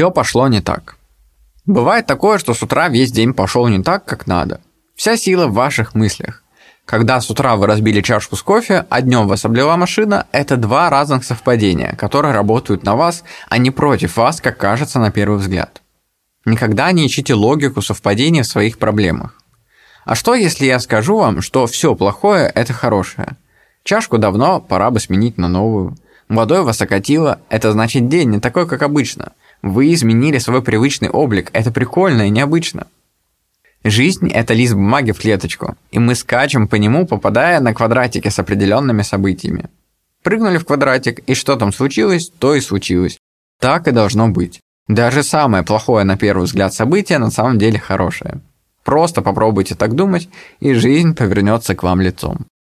Все пошло не так. Бывает такое, что с утра весь день пошел не так, как надо. Вся сила в ваших мыслях. Когда с утра вы разбили чашку с кофе, а днем вас облила машина, это два разных совпадения, которые работают на вас, а не против вас, как кажется на первый взгляд. Никогда не ищите логику совпадения в своих проблемах. А что, если я скажу вам, что все плохое – это хорошее? Чашку давно, пора бы сменить на новую. Водой вас окатило – это значит день не такой, как обычно. Вы изменили свой привычный облик, это прикольно и необычно. Жизнь – это лист бумаги в клеточку, и мы скачем по нему, попадая на квадратики с определенными событиями. Прыгнули в квадратик, и что там случилось, то и случилось. Так и должно быть. Даже самое плохое на первый взгляд событие на самом деле хорошее. Просто попробуйте так думать, и жизнь повернется к вам лицом.